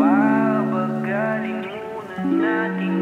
Papagalin muna natin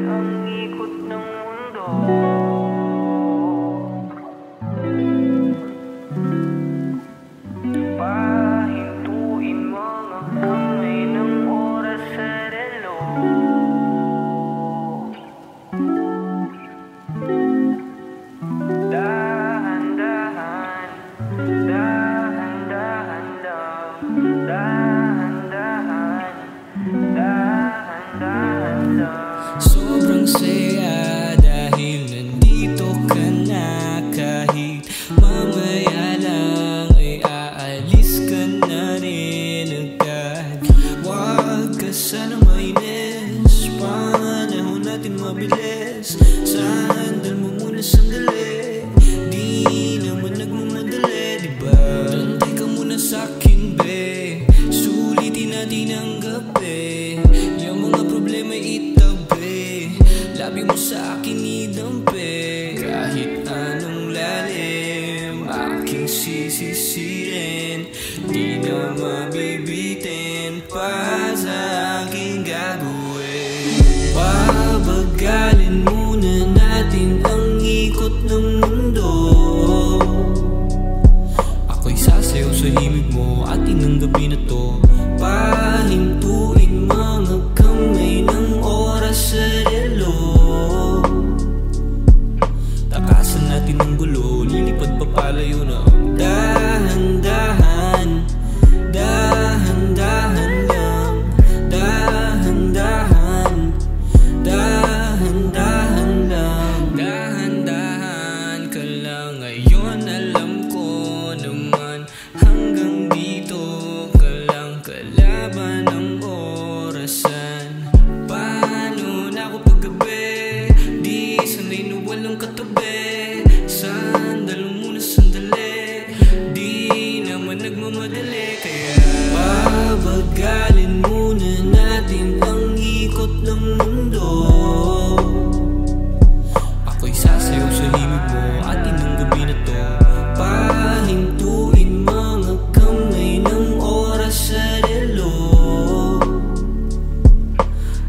Aking sisisirin Di na mabibitin Pa sa aking gagawin. Pabagalin muna natin ang ikot ng mundo. Ako'y sasayaw sa himig mo Atin ang gabi na to. Pahintuin mga kamay ng oras sa relo. Takasan natin ang gulo Lilipad pa palayo na Ako'y sasayaw sa himig mo Atin ang gabi na to. Pahintuin mga kamay ng oras sa relo.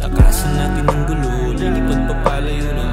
Takasan natin ang gulo Lilipad pa palayo na